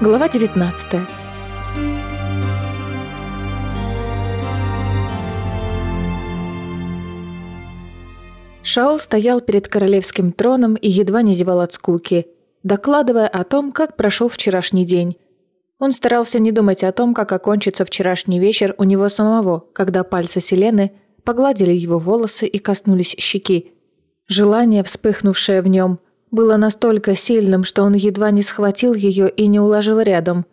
Глава 19 Шаол стоял перед королевским троном и едва не зевал от скуки, докладывая о том, как прошел вчерашний день. Он старался не думать о том, как окончится вчерашний вечер у него самого, когда пальцы Селены погладили его волосы и коснулись щеки. Желание, вспыхнувшее в нем, было настолько сильным, что он едва не схватил ее и не уложил рядом.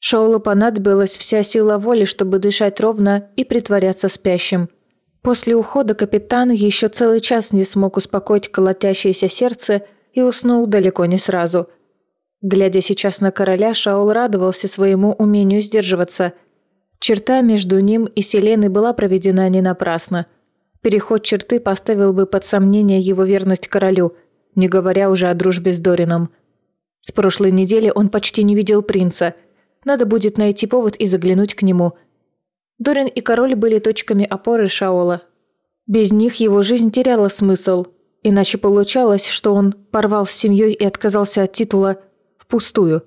Шоулу понадобилась вся сила воли, чтобы дышать ровно и притворяться спящим – После ухода капитан еще целый час не смог успокоить колотящееся сердце и уснул далеко не сразу. Глядя сейчас на короля, Шаул радовался своему умению сдерживаться. Черта между ним и Селеной была проведена не напрасно. Переход черты поставил бы под сомнение его верность королю, не говоря уже о дружбе с Дорином. С прошлой недели он почти не видел принца. Надо будет найти повод и заглянуть к нему – Дорин и король были точками опоры Шаола. Без них его жизнь теряла смысл, иначе получалось, что он порвал с семьей и отказался от титула впустую.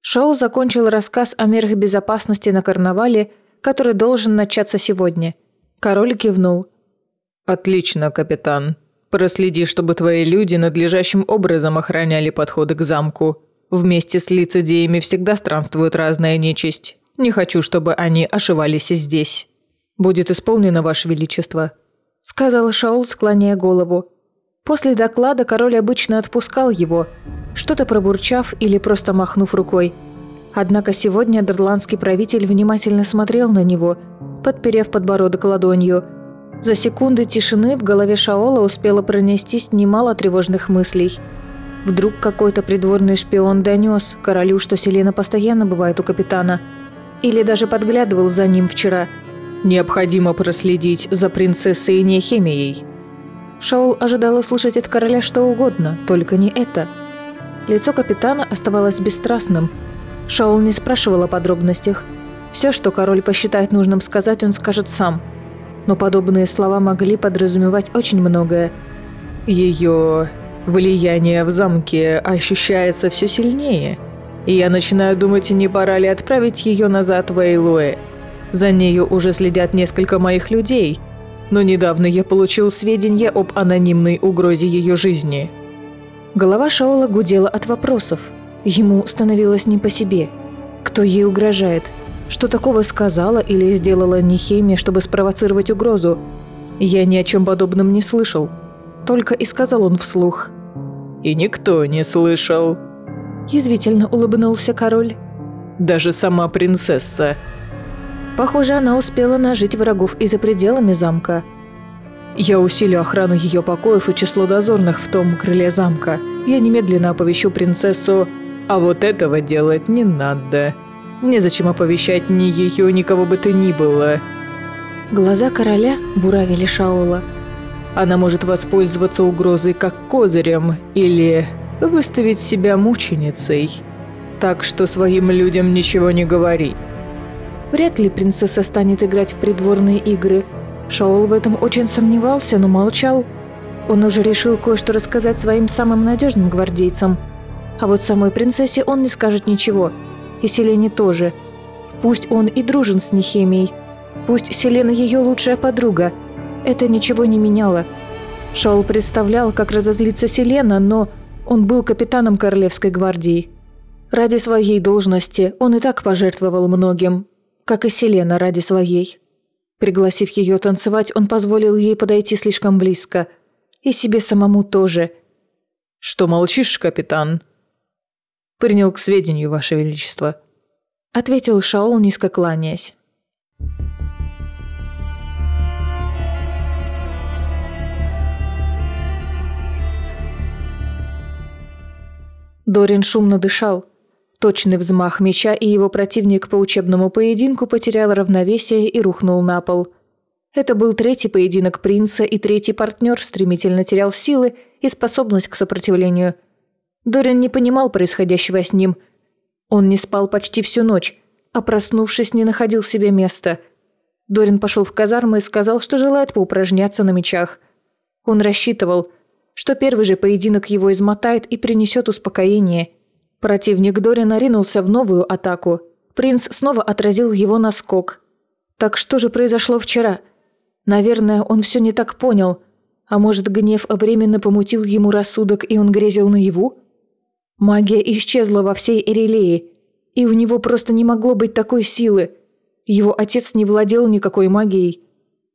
Шаол закончил рассказ о мерах безопасности на карнавале, который должен начаться сегодня. Король кивнул. «Отлично, капитан. Проследи, чтобы твои люди надлежащим образом охраняли подходы к замку. Вместе с лицедеями всегда странствует разная нечисть. Не хочу, чтобы они ошивались здесь. Будет исполнено, Ваше Величество», — сказал Шаол, склоняя голову. После доклада король обычно отпускал его, что-то пробурчав или просто махнув рукой. Однако сегодня дарландский правитель внимательно смотрел на него, подперев подбородок ладонью. За секунды тишины в голове Шаола успело пронестись немало тревожных мыслей. Вдруг какой-то придворный шпион донес королю, что Селена постоянно бывает у капитана – или даже подглядывал за ним вчера. Необходимо проследить за принцессой Нехемией. Шаул ожидал услышать от короля что угодно, только не это. Лицо капитана оставалось бесстрастным. Шаул не спрашивал о подробностях. Все, что король посчитает нужным сказать, он скажет сам. Но подобные слова могли подразумевать очень многое. Ее влияние в замке ощущается все сильнее – и я начинаю думать, не пора ли отправить ее назад в Эйлуэ. За нею уже следят несколько моих людей, но недавно я получил сведения об анонимной угрозе ее жизни. Голова Шаола гудела от вопросов. Ему становилось не по себе. Кто ей угрожает? Что такого сказала или сделала Нихемия, чтобы спровоцировать угрозу? Я ни о чем подобном не слышал. Только и сказал он вслух. «И никто не слышал», Язвительно улыбнулся король. «Даже сама принцесса». Похоже, она успела нажить врагов и за пределами замка. Я усилю охрану ее покоев и число дозорных в том крыле замка. Я немедленно оповещу принцессу, а вот этого делать не надо. Незачем оповещать ни ее, ни кого бы то ни было. Глаза короля буравили Шаола. Она может воспользоваться угрозой как козырем или выставить себя мученицей. Так что своим людям ничего не говори. Вряд ли принцесса станет играть в придворные игры. Шаол в этом очень сомневался, но молчал. Он уже решил кое-что рассказать своим самым надежным гвардейцам. А вот самой принцессе он не скажет ничего. И Селене тоже. Пусть он и дружен с Нехемией. Пусть Селена ее лучшая подруга. Это ничего не меняло. Шаол представлял, как разозлится Селена, но он был капитаном Королевской гвардии. Ради своей должности он и так пожертвовал многим, как и Селена ради своей. Пригласив ее танцевать, он позволил ей подойти слишком близко. И себе самому тоже. «Что молчишь, капитан?» «Принял к сведению, Ваше Величество», — ответил Шаол, низко кланяясь. Дорин шумно дышал. Точный взмах меча, и его противник по учебному поединку потерял равновесие и рухнул на пол. Это был третий поединок принца, и третий партнер стремительно терял силы и способность к сопротивлению. Дорин не понимал происходящего с ним. Он не спал почти всю ночь, а проснувшись, не находил себе места. Дорин пошел в казармы и сказал, что желает поупражняться на мечах. Он рассчитывал – что первый же поединок его измотает и принесет успокоение. Противник Дорина ринулся в новую атаку. Принц снова отразил его наскок. Так что же произошло вчера? Наверное, он все не так понял. А может, гнев временно помутил ему рассудок, и он грезил наяву? Магия исчезла во всей Эрелее, и у него просто не могло быть такой силы. Его отец не владел никакой магией.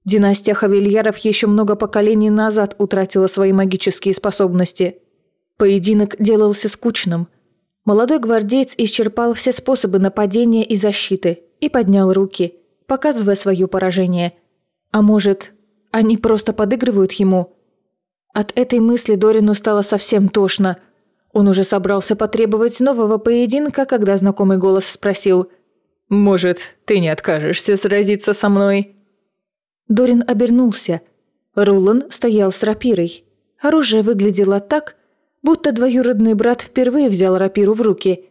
Династия Хавильяров еще много поколений назад утратила свои магические способности. Поединок делался скучным. Молодой гвардеец исчерпал все способы нападения и защиты и поднял руки, показывая свое поражение. А может, они просто подыгрывают ему? От этой мысли Дорину стало совсем тошно – он уже собрался потребовать нового поединка, когда знакомый голос спросил «Может, ты не откажешься сразиться со мной?» Дорин обернулся. Рулан стоял с рапирой. Оружие выглядело так, будто двоюродный брат впервые взял рапиру в руки.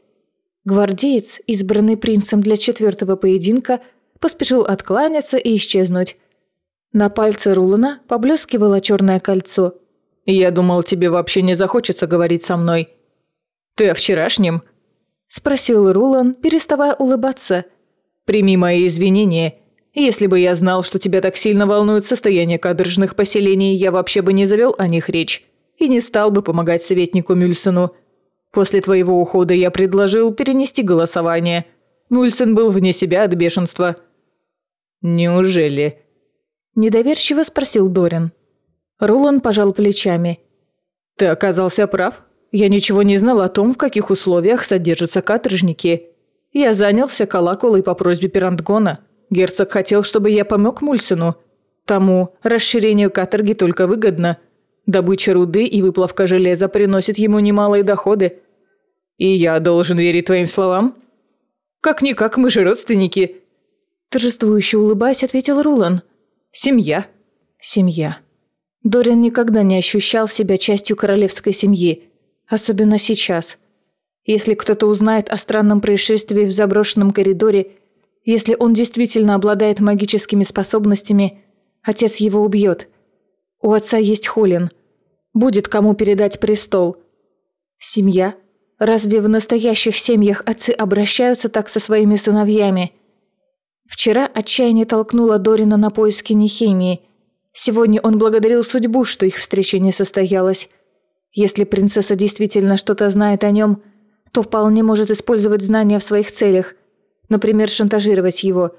Гвардеец, избранный принцем для четвертого поединка, поспешил откланяться и исчезнуть. На пальце Рулана поблескивало черное кольцо – «Я думал, тебе вообще не захочется говорить со мной. Ты о вчерашнем?» Спросил Рулан, переставая улыбаться. «Прими мои извинения. Если бы я знал, что тебя так сильно волнует состояние кадржных поселений, я вообще бы не завел о них речь и не стал бы помогать советнику Мюльсону. После твоего ухода я предложил перенести голосование. Мюльсен был вне себя от бешенства». «Неужели?» Недоверчиво спросил Дорин. Рулан пожал плечами. «Ты оказался прав. Я ничего не знал о том, в каких условиях содержатся каторжники. Я занялся колоколой по просьбе Пирантгона. Герцог хотел, чтобы я помог Мульсину. Тому расширению каторги только выгодно. Добыча руды и выплавка железа приносит ему немалые доходы. И я должен верить твоим словам? Как-никак, мы же родственники». Торжествующе улыбаясь, ответил Рулан. «Семья». «Семья». Дориан никогда не ощущал себя частью королевской семьи, особенно сейчас. Если кто-то узнает о странном происшествии в заброшенном коридоре, если он действительно обладает магическими способностями, отец его убьет. У отца есть Холин. Будет кому передать престол. Семья? Разве в настоящих семьях отцы обращаются так со своими сыновьями? Вчера отчаяние толкнуло Дорина на поиски Нехемии – Сегодня он благодарил судьбу, что их встреча не состоялась. Если принцесса действительно что-то знает о нем, то вполне может использовать знания в своих целях. Например, шантажировать его.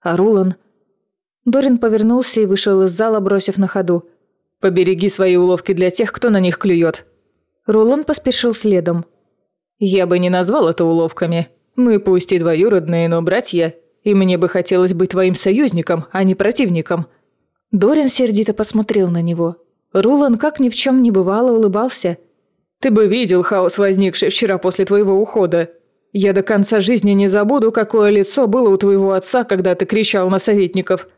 А Рулан... Дорин повернулся и вышел из зала, бросив на ходу. «Побереги свои уловки для тех, кто на них клюет». Рулан поспешил следом. «Я бы не назвал это уловками. Мы пусть и двоюродные, но братья, и мне бы хотелось быть твоим союзником, а не противником». Дорин сердито посмотрел на него. Рулан, как ни в чем не бывало, улыбался. «Ты бы видел хаос, возникший вчера после твоего ухода. Я до конца жизни не забуду, какое лицо было у твоего отца, когда ты кричал на советников».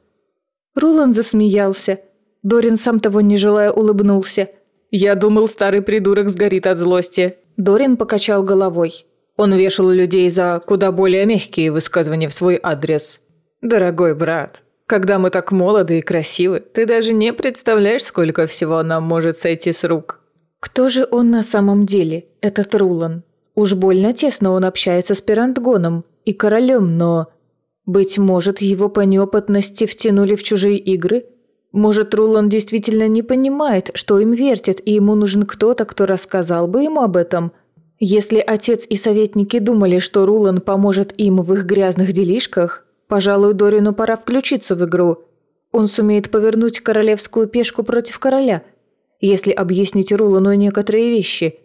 Рулан засмеялся. Дорин, сам того не желая, улыбнулся. «Я думал, старый придурок сгорит от злости». Дорин покачал головой. Он вешал людей за куда более мягкие высказывания в свой адрес. «Дорогой брат, когда мы так молоды и красивы, ты даже не представляешь, сколько всего нам может сойти с рук». Кто же он на самом деле, этот Рулан? Уж больно тесно он общается с Пирантгоном и королем, но... Быть может, его по неопытности втянули в чужие игры? Может, Рулан действительно не понимает, что им вертят, и ему нужен кто-то, кто рассказал бы ему об этом? Если отец и советники думали, что Рулан поможет им в их грязных делишках, Пожалуй, Дорину пора включиться в игру. Он сумеет повернуть королевскую пешку против короля, если объяснить Рулану некоторые вещи.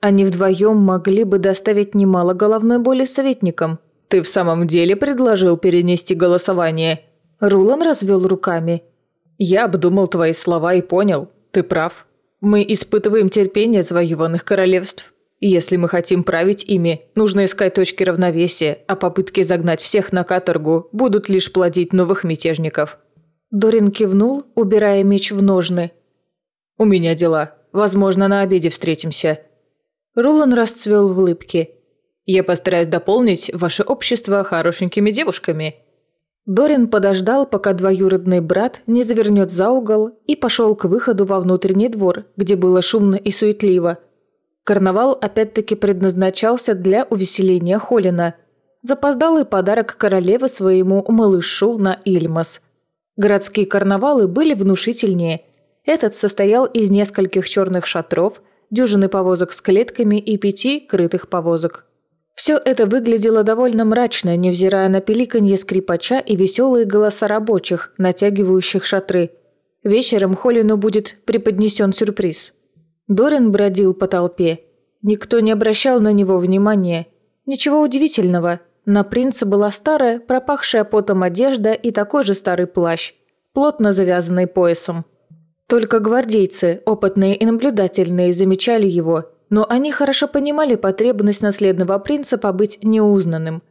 Они вдвоем могли бы доставить немало головной боли советникам. «Ты в самом деле предложил перенести голосование?» Рулан развел руками. «Я обдумал твои слова и понял. Ты прав. Мы испытываем терпение завоеванных королевств. Если мы хотим править ими, нужно искать точки равновесия, а попытки загнать всех на каторгу будут лишь плодить новых мятежников». Дорин кивнул, убирая меч в ножны. «У меня дела. Возможно, на обеде встретимся». Рулан расцвел в улыбке. «Я постараюсь дополнить ваше общество хорошенькими девушками». Дорин подождал, пока двоюродный брат не завернет за угол и пошел к выходу во внутренний двор, где было шумно и суетливо – Карнавал опять-таки предназначался для увеселения Холина. Запоздалый подарок королевы своему малышу на Ильмас. Городские карнавалы были внушительнее. Этот состоял из нескольких черных шатров, дюжины повозок с клетками и пяти крытых повозок. Все это выглядело довольно мрачно, невзирая на пеликанье скрипача и веселые голоса рабочих, натягивающих шатры. Вечером Холину будет преподнесен сюрприз. Дорин бродил по толпе. Никто не обращал на него внимания. Ничего удивительного. На принца была старая, пропахшая потом одежда и такой же старый плащ, плотно завязанный поясом. Только гвардейцы, опытные и наблюдательные, замечали его – но они хорошо понимали потребность наследного принца побыть неузнанным.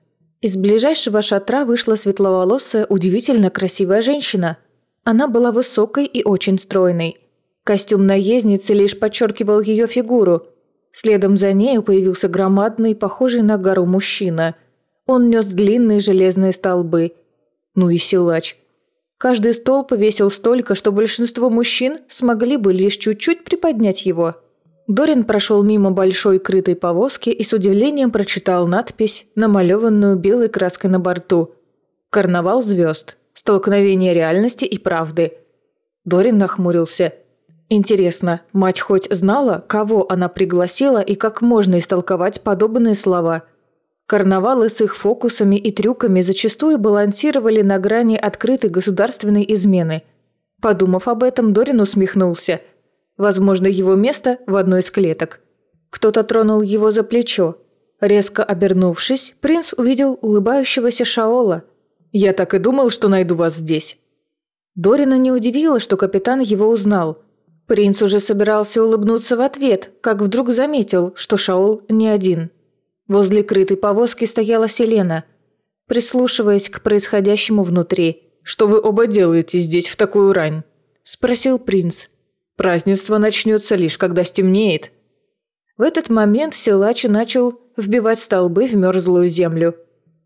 Из ближайшего шатра вышла светловолосая, удивительно красивая женщина. Она была высокой и очень стройной. Костюм наездницы лишь подчеркивал ее фигуру. Следом за нею появился громадный, похожий на гору мужчина. Он нес длинные железные столбы. Ну и силач. Каждый столб весил столько, что большинство мужчин смогли бы лишь чуть-чуть приподнять его – Дорин прошел мимо большой крытой повозки и с удивлением прочитал надпись, намалеванную белой краской на борту. «Карнавал звезд. Столкновение реальности и правды». Дорин нахмурился. Интересно, мать хоть знала, кого она пригласила и как можно истолковать подобные слова? Карнавалы с их фокусами и трюками зачастую балансировали на грани открытой государственной измены. Подумав об этом, Дорин усмехнулся – Возможно, его место в одной из клеток. Кто-то тронул его за плечо. Резко обернувшись, принц увидел улыбающегося Шаола. «Я так и думал, что найду вас здесь». Дорина не удивило, что капитан его узнал. Принц уже собирался улыбнуться в ответ, как вдруг заметил, что Шаол не один. Возле крытой повозки стояла Селена, прислушиваясь к происходящему внутри. «Что вы оба делаете здесь в такую рань?» – спросил принц. Празднество начнется лишь когда стемнеет». В этот момент силач начал вбивать столбы в мерзлую землю.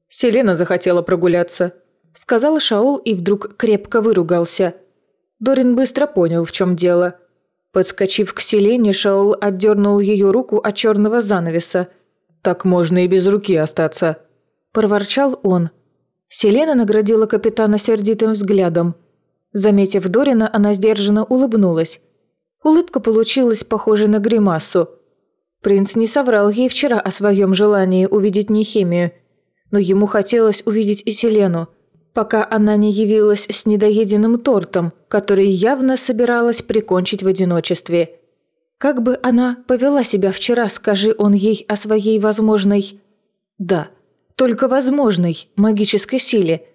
«Селена захотела прогуляться», – сказал Шаул и вдруг крепко выругался. Дорин быстро понял, в чем дело. Подскочив к Селене, Шаул отдернул ее руку от черного занавеса. «Так можно и без руки остаться», – проворчал он. Селена наградила капитана сердитым взглядом. Заметив Дорина, она сдержанно улыбнулась. Улыбка получилась похожей на гримасу. Принц не соврал ей вчера о своем желании увидеть Нехемию, но ему хотелось увидеть и Селену, пока она не явилась с недоеденным тортом, который явно собиралась прикончить в одиночестве. Как бы она повела себя вчера, скажи он ей о своей возможной... Да, только возможной магической силе.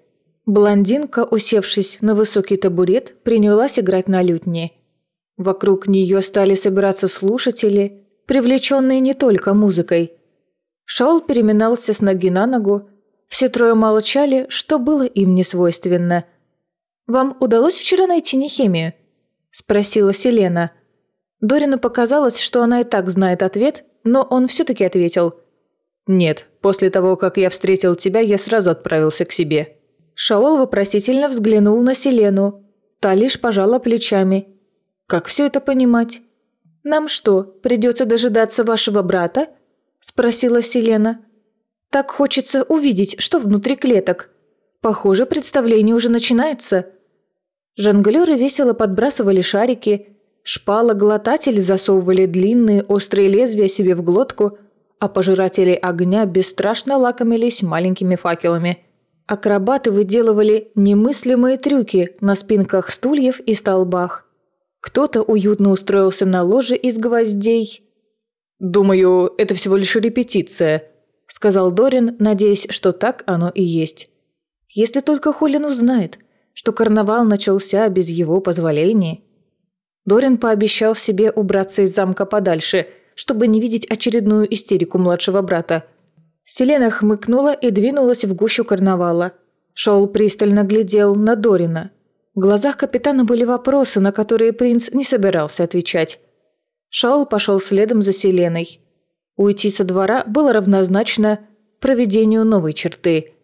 Блондинка, усевшись на высокий табурет, принялась играть на лютне – Вокруг нее стали собираться слушатели, привлеченные не только музыкой. Шаул переминался с ноги на ногу. Все трое молчали, что было им не свойственно. «Вам удалось вчера найти Нехемию?» – спросила Селена. Дорину показалось, что она и так знает ответ, но он все-таки ответил. «Нет, после того, как я встретил тебя, я сразу отправился к себе». Шаол вопросительно взглянул на Селену. Та лишь пожала плечами как все это понимать? Нам что, придется дожидаться вашего брата? Спросила Селена. Так хочется увидеть, что внутри клеток. Похоже, представление уже начинается. Жонглеры весело подбрасывали шарики, шпала-глотатели засовывали длинные острые лезвия себе в глотку, а пожиратели огня бесстрашно лакомились маленькими факелами. Акробаты выделывали немыслимые трюки на спинках стульев и столбах. Кто-то уютно устроился на ложе из гвоздей. «Думаю, это всего лишь репетиция», – сказал Дорин, надеясь, что так оно и есть. «Если только Холлин узнает, что карнавал начался без его позволения». Дорин пообещал себе убраться из замка подальше, чтобы не видеть очередную истерику младшего брата. Селена хмыкнула и двинулась в гущу карнавала. Шоул пристально глядел на Дорина – в глазах капитана были вопросы, на которые принц не собирался отвечать. Шаул пошел следом за Селеной. Уйти со двора было равнозначно проведению новой черты.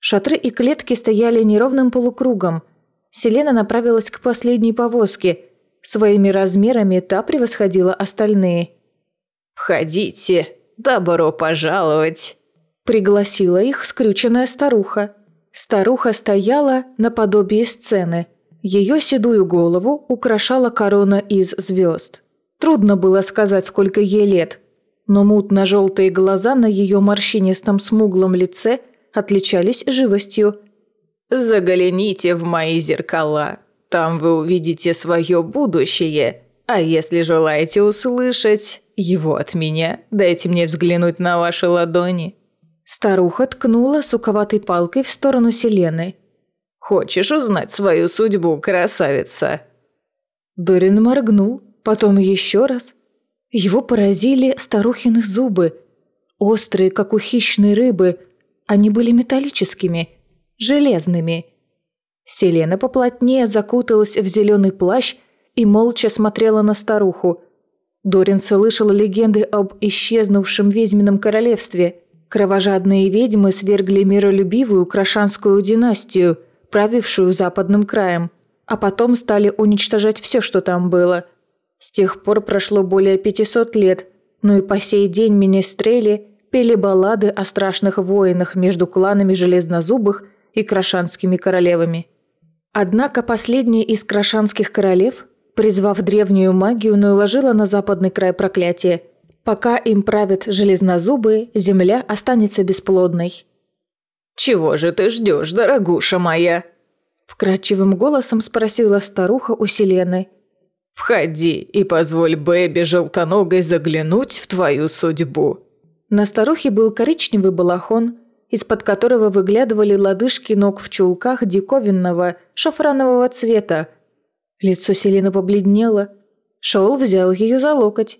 Шатры и клетки стояли неровным полукругом. Селена направилась к последней повозке. Своими размерами та превосходила остальные. «Входите, добро пожаловать!» Пригласила их скрюченная старуха. Старуха стояла наподобие сцены. Ее седую голову украшала корона из звезд. Трудно было сказать, сколько ей лет, но мутно-желтые глаза на ее морщинистом смуглом лице отличались живостью. «Загляните в мои зеркала, там вы увидите свое будущее, а если желаете услышать его от меня, дайте мне взглянуть на ваши ладони». Старуха ткнула суковатой палкой в сторону Селены. «Хочешь узнать свою судьбу, красавица?» Дорин моргнул, потом еще раз. Его поразили старухины зубы. Острые, как у хищной рыбы. Они были металлическими, железными. Селена поплотнее закуталась в зеленый плащ и молча смотрела на старуху. Дорин слышал легенды об исчезнувшем ведьмином королевстве – Кровожадные ведьмы свергли миролюбивую Крашанскую династию, правившую западным краем, а потом стали уничтожать все, что там было. С тех пор прошло более 500 лет, но и по сей день министрели пели баллады о страшных войнах между кланами Железнозубых и Крашанскими королевами. Однако последняя из крашанских королев, призвав древнюю магию, наложила на западный край проклятие – Пока им правят железнозубы, земля останется бесплодной. «Чего же ты ждешь, дорогуша моя?» Вкрадчивым голосом спросила старуха у Селены. «Входи и позволь Бэби желтоногой заглянуть в твою судьбу». На старухе был коричневый балахон, из-под которого выглядывали лодыжки ног в чулках диковинного шафранового цвета. Лицо Селены побледнело. Шоул взял ее за локоть.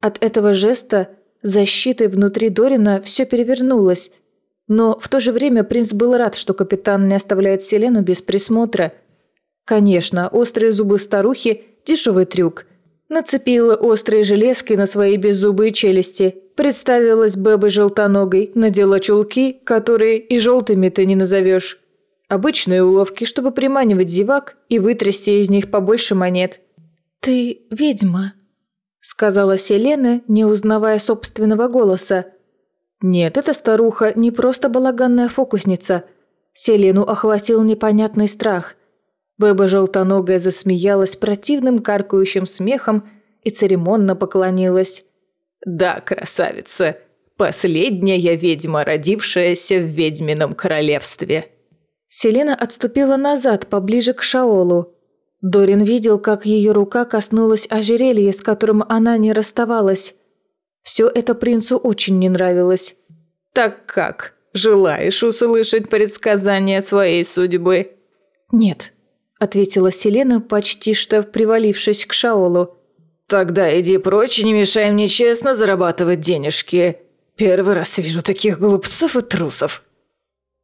От этого жеста защитой внутри Дорина все перевернулось. Но в то же время принц был рад, что капитан не оставляет Селену без присмотра. Конечно, острые зубы старухи – дешевый трюк. Нацепила острые железки на свои беззубые челюсти. Представилась Бэбой желтоногой, надела чулки, которые и желтыми ты не назовешь. Обычные уловки, чтобы приманивать зевак и вытрясти из них побольше монет. «Ты ведьма», сказала Селена, не узнавая собственного голоса. Нет, эта старуха не просто балаганная фокусница. Селену охватил непонятный страх. Бэба желтоногая засмеялась противным каркающим смехом и церемонно поклонилась. «Да, красавица, последняя ведьма, родившаяся в ведьмином королевстве». Селена отступила назад, поближе к Шаолу. Дорин видел, как ее рука коснулась ожерелья, с которым она не расставалась. Все это принцу очень не нравилось. «Так как? Желаешь услышать предсказание своей судьбы?» «Нет», – ответила Селена, почти что привалившись к Шаолу. «Тогда иди прочь, не мешай мне честно зарабатывать денежки. Первый раз вижу таких глупцов и трусов».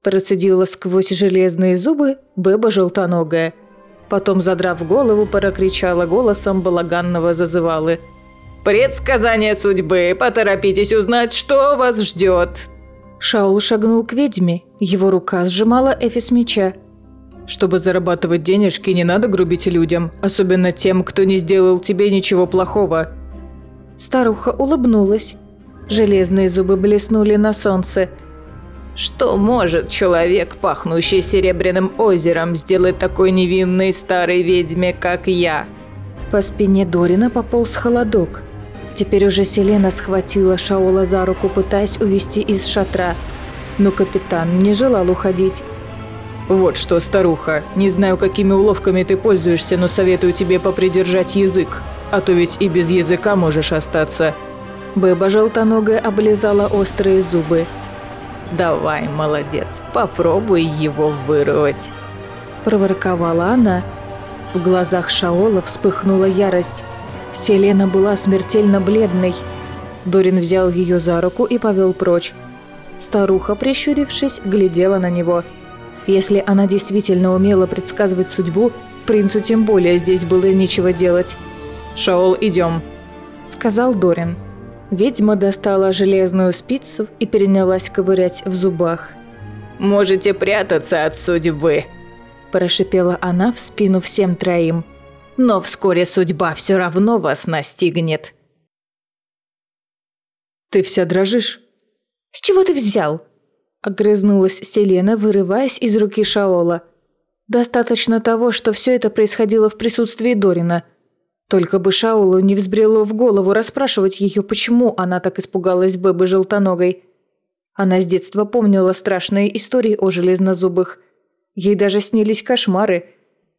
Процедила сквозь железные зубы Беба Желтоногая – Потом, задрав голову, прокричала голосом балаганного зазывалы. «Предсказание судьбы! Поторопитесь узнать, что вас ждет!» Шаул шагнул к ведьме. Его рука сжимала эфис меча. «Чтобы зарабатывать денежки, не надо грубить людям, особенно тем, кто не сделал тебе ничего плохого». Старуха улыбнулась. Железные зубы блеснули на солнце – что может человек, пахнущий серебряным озером, сделать такой невинной старой ведьме, как я?» По спине Дорина пополз холодок. Теперь уже Селена схватила Шаола за руку, пытаясь увести из шатра. Но капитан не желал уходить. «Вот что, старуха, не знаю, какими уловками ты пользуешься, но советую тебе попридержать язык, а то ведь и без языка можешь остаться». Бэба желтоногая облизала острые зубы. «Давай, молодец, попробуй его вырвать!» Проворковала она. В глазах Шаола вспыхнула ярость. Селена была смертельно бледной. Дорин взял ее за руку и повел прочь. Старуха, прищурившись, глядела на него. Если она действительно умела предсказывать судьбу, принцу тем более здесь было нечего делать. «Шаол, идем», — сказал Дорин. Ведьма достала железную спицу и перенялась ковырять в зубах. «Можете прятаться от судьбы», – прошипела она в спину всем троим. «Но вскоре судьба все равно вас настигнет». Ты вся дрожишь. «С чего ты взял?» – огрызнулась Селена, вырываясь из руки Шаола. «Достаточно того, что все это происходило в присутствии Дорина. Только бы Шаолу не взбрело в голову расспрашивать ее, почему она так испугалась Бэбы Желтоногой. Она с детства помнила страшные истории о железнозубых. Ей даже снились кошмары.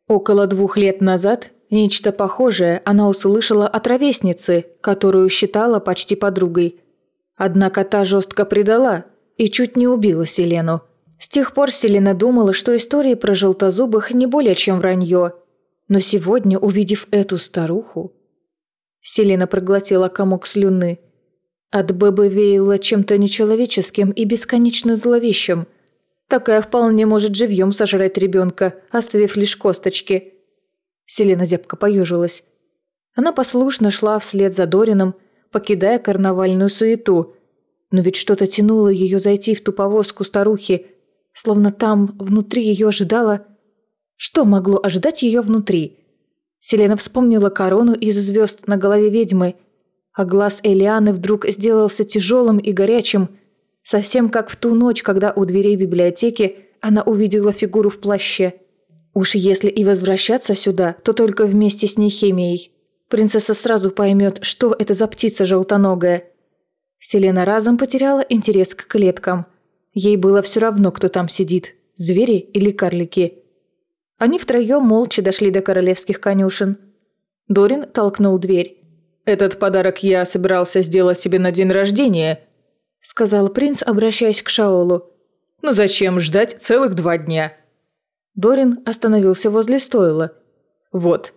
Около двух лет назад нечто похожее она услышала от ровесницы, которую считала почти подругой – Однако та жестко предала и чуть не убила Селену. С тех пор Селена думала, что истории про желтозубых не более чем вранье. Но сегодня, увидев эту старуху... Селена проглотила комок слюны. От Бэбы веяло чем-то нечеловеческим и бесконечно зловещим. Такая вполне может живьем сожрать ребенка, оставив лишь косточки. Селена зябко поежилась. Она послушно шла вслед за Дорином, покидая карнавальную суету. Но ведь что-то тянуло ее зайти в ту повозку старухи, словно там внутри ее ожидало... Что могло ожидать ее внутри? Селена вспомнила корону из звезд на голове ведьмы, а глаз Элианы вдруг сделался тяжелым и горячим, совсем как в ту ночь, когда у дверей библиотеки она увидела фигуру в плаще. Уж если и возвращаться сюда, то только вместе с Нехемией. Принцесса сразу поймет, что это за птица желтоногая. Селена разом потеряла интерес к клеткам. Ей было все равно, кто там сидит – звери или карлики. Они втроем молча дошли до королевских конюшен. Дорин толкнул дверь. «Этот подарок я собирался сделать тебе на день рождения», – сказал принц, обращаясь к Шаолу. «Но зачем ждать целых два дня?» Дорин остановился возле стойла. «Вот,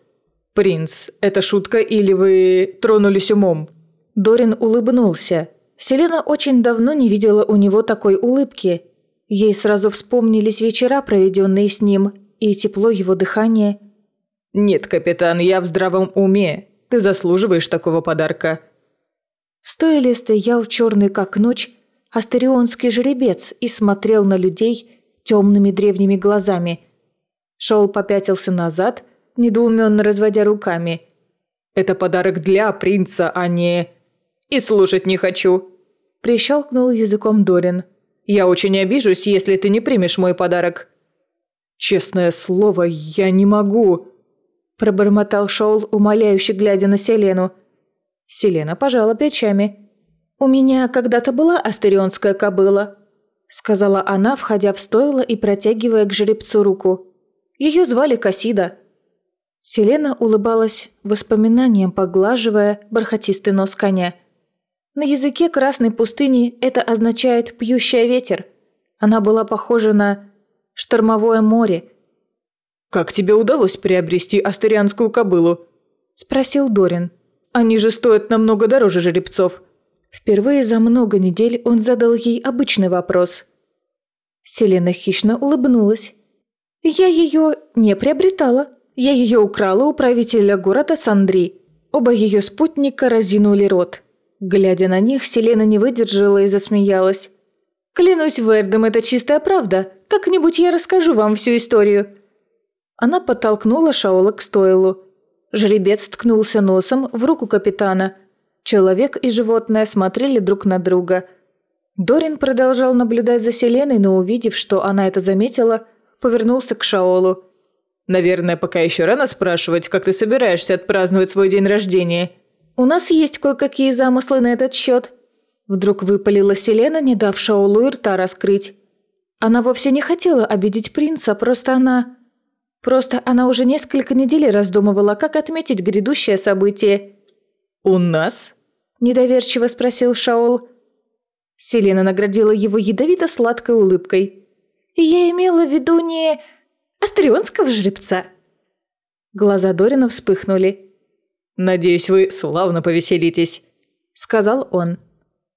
«Принц, это шутка или вы тронулись умом?» Дорин улыбнулся. Селена очень давно не видела у него такой улыбки. Ей сразу вспомнились вечера, проведенные с ним, и тепло его дыхания. «Нет, капитан, я в здравом уме. Ты заслуживаешь такого подарка». Стоили стоял черный как ночь астерионский жеребец и смотрел на людей темными древними глазами. Шел попятился назад – недоуменно разводя руками. «Это подарок для принца, а не...» «И слушать не хочу!» Прищелкнул языком Дорин. «Я очень обижусь, если ты не примешь мой подарок». «Честное слово, я не могу!» Пробормотал Шоул, умоляюще глядя на Селену. Селена пожала плечами. «У меня когда-то была астерионская кобыла», сказала она, входя в стойло и протягивая к жеребцу руку. Ее звали Касида. Селена улыбалась воспоминанием, поглаживая бархатистый нос коня. На языке красной пустыни это означает «пьющая ветер». Она была похожа на штормовое море. «Как тебе удалось приобрести астерианскую кобылу?» – спросил Дорин. «Они же стоят намного дороже жеребцов». Впервые за много недель он задал ей обычный вопрос. Селена хищно улыбнулась. «Я ее не приобретала», я ее украла у правителя города Сандри. Оба ее спутника разинули рот. Глядя на них, Селена не выдержала и засмеялась. «Клянусь Вердом, это чистая правда. Как-нибудь я расскажу вам всю историю». Она подтолкнула Шаола к стойлу. Жеребец ткнулся носом в руку капитана. Человек и животное смотрели друг на друга. Дорин продолжал наблюдать за Селеной, но увидев, что она это заметила, повернулся к Шаолу. Наверное, пока еще рано спрашивать, как ты собираешься отпраздновать свой день рождения. У нас есть кое-какие замыслы на этот счет. Вдруг выпалила Селена, не дав Шаолу и рта раскрыть. Она вовсе не хотела обидеть принца, просто она... Просто она уже несколько недель раздумывала, как отметить грядущее событие. «У нас?» – недоверчиво спросил Шаол. Селена наградила его ядовито-сладкой улыбкой. «Я имела в виду не астрионского жеребца». Глаза Дорина вспыхнули. «Надеюсь, вы славно повеселитесь», — сказал он.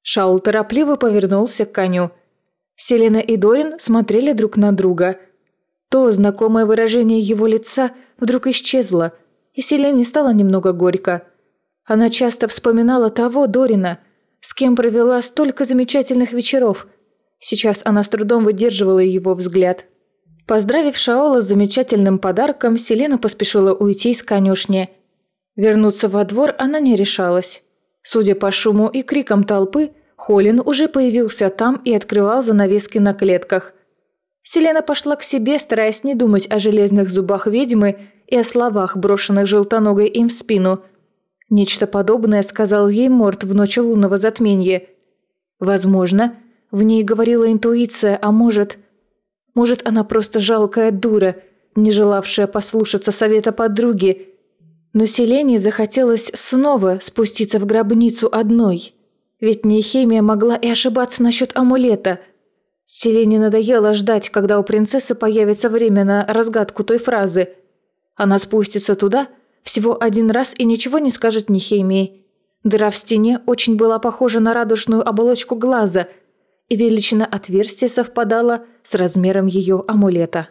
Шаул торопливо повернулся к коню. Селена и Дорин смотрели друг на друга. То знакомое выражение его лица вдруг исчезло, и Селене стало немного горько. Она часто вспоминала того Дорина, с кем провела столько замечательных вечеров. Сейчас она с трудом выдерживала его взгляд. Поздравив Шаола с замечательным подарком, Селена поспешила уйти из конюшни. Вернуться во двор она не решалась. Судя по шуму и крикам толпы, Холин уже появился там и открывал занавески на клетках. Селена пошла к себе, стараясь не думать о железных зубах ведьмы и о словах, брошенных желтоногой им в спину. Нечто подобное сказал ей Морт в ночь лунного затмения. Возможно, в ней говорила интуиция, а может... Может, она просто жалкая дура, не желавшая послушаться совета подруги. Но Селене захотелось снова спуститься в гробницу одной. Ведь Нехемия могла и ошибаться насчет амулета. Селене надоело ждать, когда у принцессы появится время на разгадку той фразы. Она спустится туда всего один раз и ничего не скажет Нехемии. Дыра в стене очень была похожа на радужную оболочку глаза, и величина отверстия совпадала с размером ее амулета.